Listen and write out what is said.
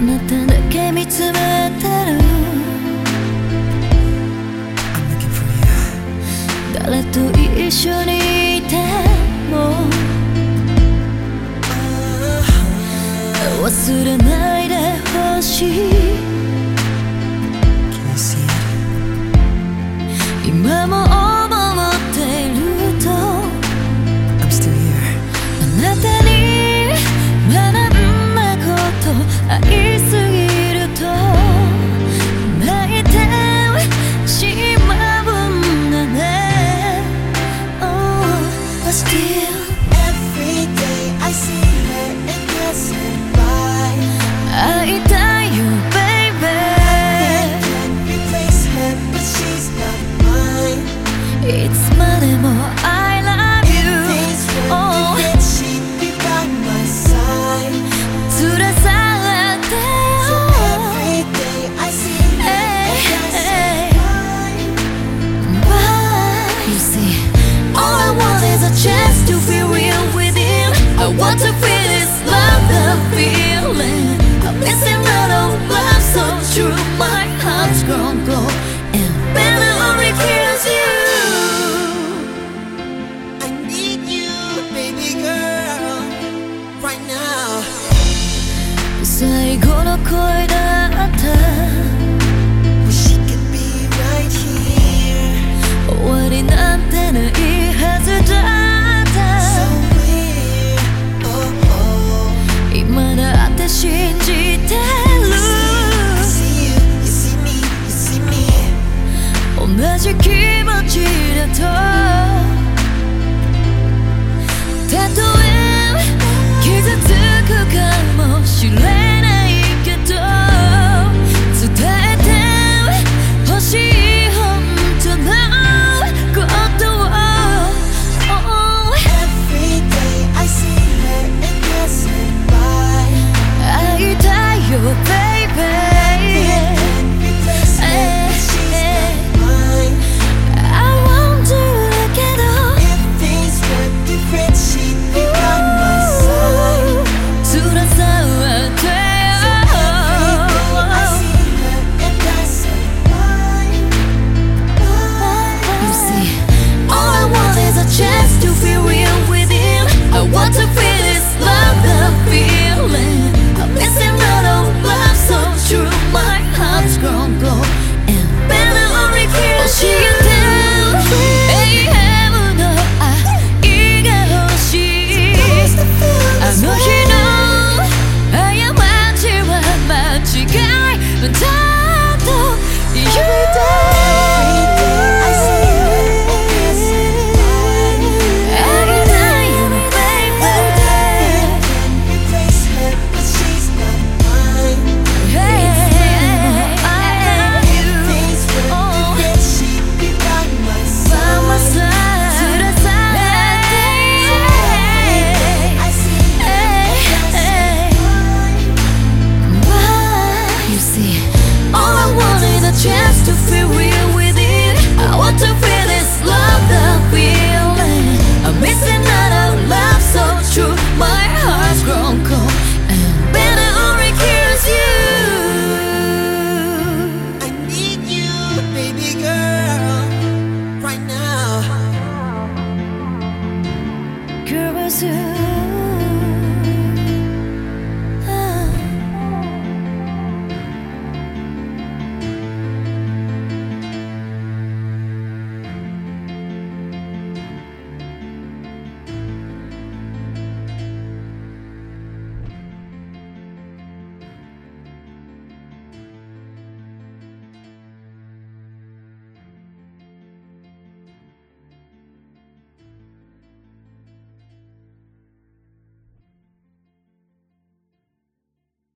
なただけ見つめてる。誰と一緒にいても。忘れないでほしい。今もしい気持ちだと。たとえ gözüm.